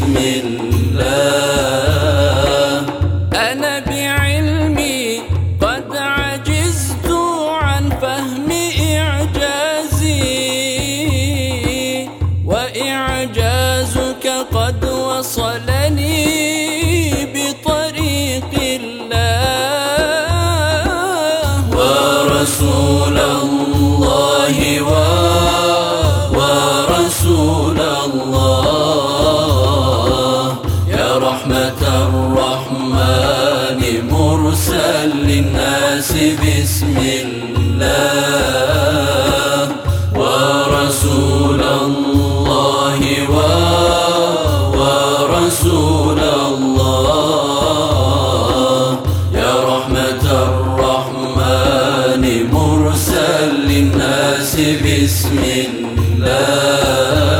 بسم الله. أنا بعلمي قد عجزت عن فهم إعجازي وإعجازك قد وصلني بطريق الله. ورسوله رحمة الرحمن مرسل للناس بسم الله ورسول الله ورسول الله. يا رحمة الرحمن مرسل للناس بسم الله.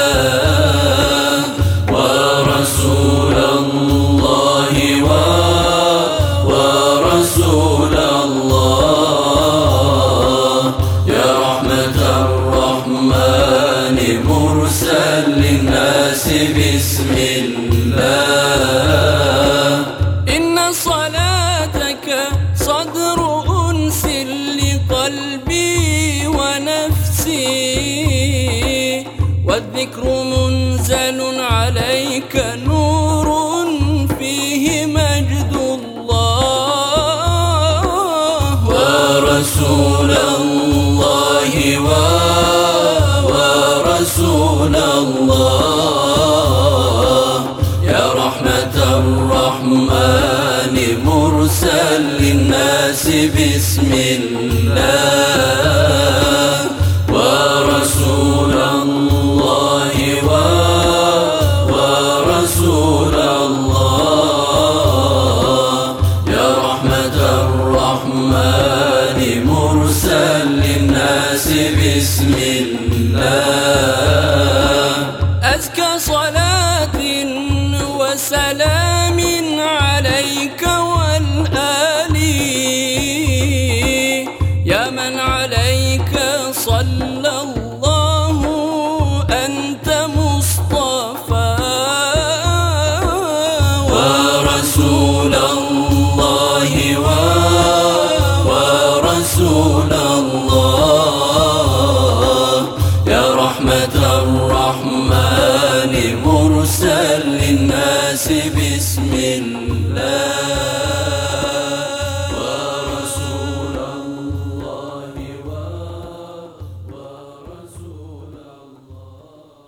للناس بسم الله. إن صلاتك صدر أنس لقلبي ونفسي والذكر منزل عليك نور فيه مجد الله. ورسول الله ورسول للناس بسم الله ورسول الله ورسول الله. يا رحمة الرحمن مرسل للناس بسم الله. الرحمن